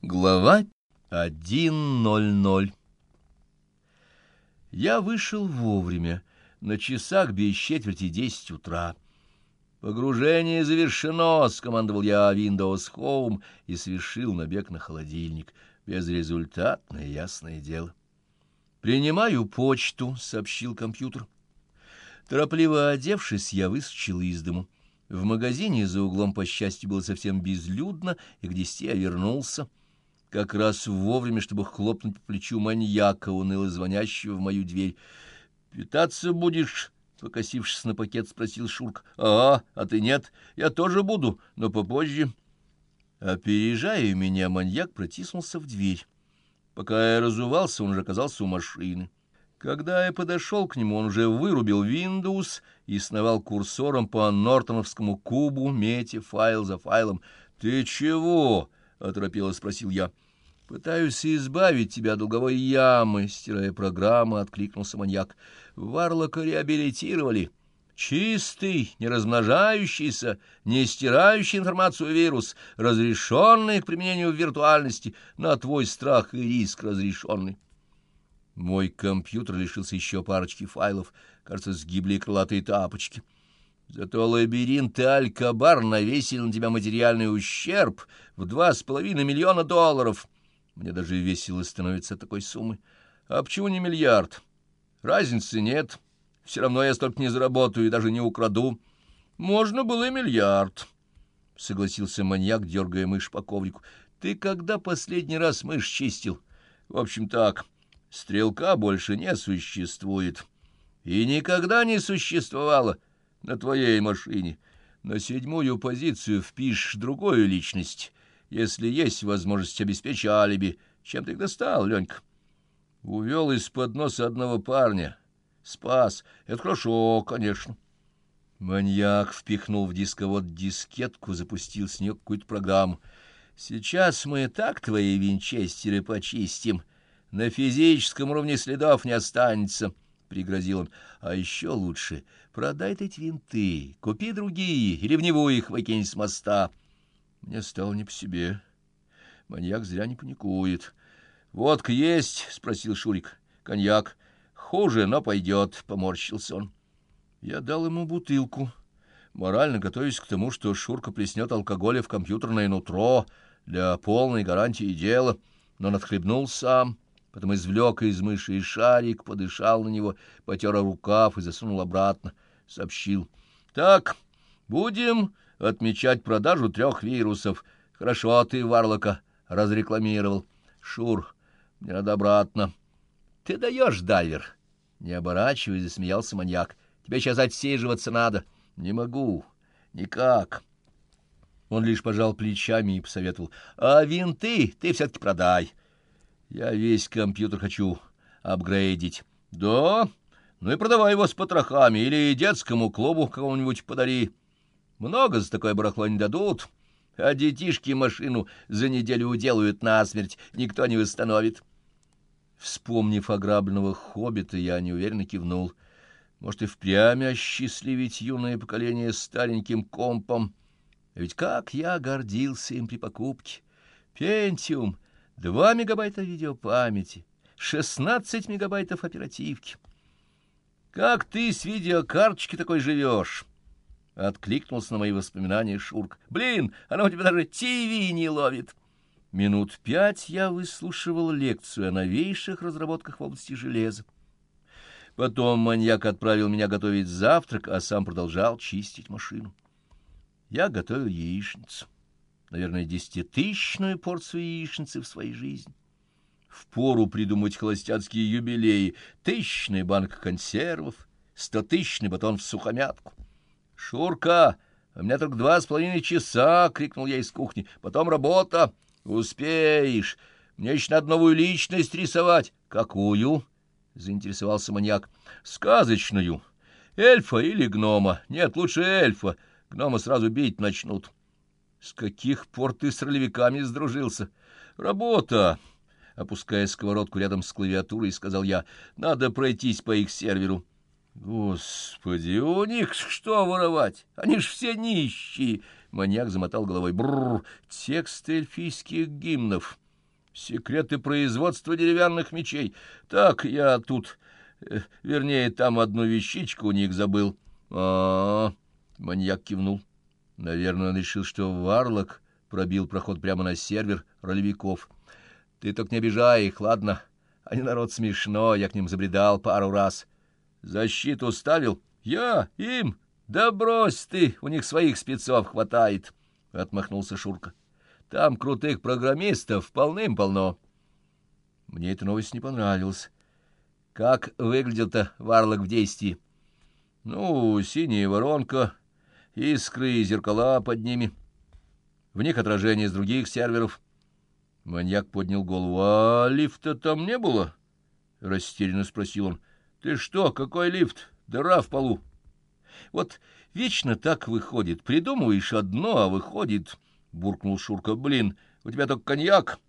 Глава 1.00 Я вышел вовремя, на часах без четверти десять утра. «Погружение завершено!» — скомандовал я Windows Home и совершил набег на холодильник. Безрезультатное, ясное дело. «Принимаю почту», — сообщил компьютер. Торопливо одевшись, я выскочил из дому. В магазине за углом, по счастью, было совсем безлюдно, и к десяти я вернулся как раз вовремя, чтобы хлопнуть по плечу маньяка, уныло звонящего в мою дверь. — Питаться будешь? — покосившись на пакет, спросил Шурк. — А, а ты нет? Я тоже буду, но попозже. Опережая меня, маньяк протиснулся в дверь. Пока я разувался, он уже оказался у машины. Когда я подошел к нему, он уже вырубил Windows и сновал курсором по нортоновскому кубу, мете файл за файлом. «Ты чего?» — оторопело спросил я. — Пытаюсь избавить тебя от долговой ямы, — стирая программу, откликнулся маньяк. — Варлока реабилитировали. Чистый, не размножающийся, не стирающий информацию вирус, разрешенный к применению в виртуальности, на твой страх и риск разрешенный. Мой компьютер лишился еще парочки файлов, кажется, сгибли крылатые тапочки. — Зато лабиринт и Алькабар навесили на тебя материальный ущерб в два с половиной миллиона долларов. Мне даже весело становится такой суммы. А почему не миллиард? Разницы нет. Все равно я столько не заработаю и даже не украду. Можно было и миллиард, — согласился маньяк, дергая мышь по коврику. Ты когда последний раз мышь чистил? В общем так, стрелка больше не существует. И никогда не существовало. — на твоей машине. На седьмую позицию впишешь другую личность, если есть возможность обеспечить алиби. Чем ты их достал, Ленька? Увел из-под носа одного парня. Спас. Это хорошо, конечно. Маньяк впихнул в дисковод дискетку, запустил с нее какую-то программу. Сейчас мы так твои винчестеры почистим. На физическом уровне следов не останется. — пригрозил он. — А еще лучше продай эти винты, купи другие, или в него их выкинь с моста. Мне стало не по себе. Маньяк зря не паникует. — Водка есть? — спросил Шурик. — Коньяк. — Хуже, но пойдет, — поморщился он. Я дал ему бутылку, морально готовясь к тому, что Шурка плеснет алкоголя в компьютерное нутро для полной гарантии дела, но надхлебнул сам — потом извлек из мыши шарик, подышал на него, потер рукав и засунул обратно. Сообщил. — Так, будем отмечать продажу трех вирусов. Хорошо ты, Варлока, разрекламировал. Шур, мне надо обратно. — Ты даешь, дайвер? Не оборачиваясь, засмеялся маньяк. — Тебе сейчас отсиживаться надо. — Не могу. Никак. Он лишь пожал плечами и посоветовал. — А винты ты все-таки продай. — я весь компьютер хочу апгрейдить. Да? Ну и продавай его с потрохами или детскому клубу кого-нибудь подари. Много за такое барахло не дадут, а детишки машину за неделю уделают насмерть, никто не восстановит. Вспомнив ограбленного хоббита, я неуверенно кивнул. Может, и впрямь осчастливить юное поколение стареньким компом. А ведь как я гордился им при покупке! Пентиум — Два мегабайта видеопамяти, шестнадцать мегабайтов оперативки. «Как ты с видеокарточки такой живешь?» Откликнулся на мои воспоминания Шурк. «Блин, она у тебя даже ТВ не ловит!» Минут пять я выслушивал лекцию о новейших разработках в области железа. Потом маньяк отправил меня готовить завтрак, а сам продолжал чистить машину. Я готовил яичницу наверное, десятитысячную порцию яичницы в своей жизни. Впору придумать холостяцкие юбилеи, тысячный банк консервов, стотысячный батон в сухомятку. «Шурка, у меня только два с половиной часа!» — крикнул я из кухни. «Потом работа. Успеешь. Мне еще надо новую личность рисовать». «Какую?» — заинтересовался маньяк. «Сказочную. Эльфа или гнома? Нет, лучше эльфа. Гнома сразу бить начнут». С каких пор ты с ролевиками сдружился? Работа! Опуская сковородку рядом с клавиатурой, сказал я. Надо пройтись по их серверу. Господи, у них что воровать? Они ж все нищие! Маньяк замотал головой. Бррр, текст эльфийских гимнов. Секреты производства деревянных мечей. Так, я тут... Э, вернее, там одну вещичку у них забыл. а, -а, -а маньяк кивнул. Наверное, он решил, что Варлок пробил проход прямо на сервер ролевиков. Ты только не обижай их, ладно? Они народ смешно, я к ним забредал пару раз. Защиту ставил? Я? Им? Да брось ты, у них своих спецов хватает, — отмахнулся Шурка. Там крутых программистов полным-полно. Мне эта новость не понравилась. Как выглядел-то Варлок в действии? Ну, синяя воронка, искры и зеркала под ними. В них отражение с других серверов. Маньяк поднял голову. — А лифта там не было? — растерянно спросил он. — Ты что, какой лифт? Дыра в полу. — Вот вечно так выходит. Придумываешь одно, а выходит... — буркнул Шурка. — Блин, у тебя только коньяк.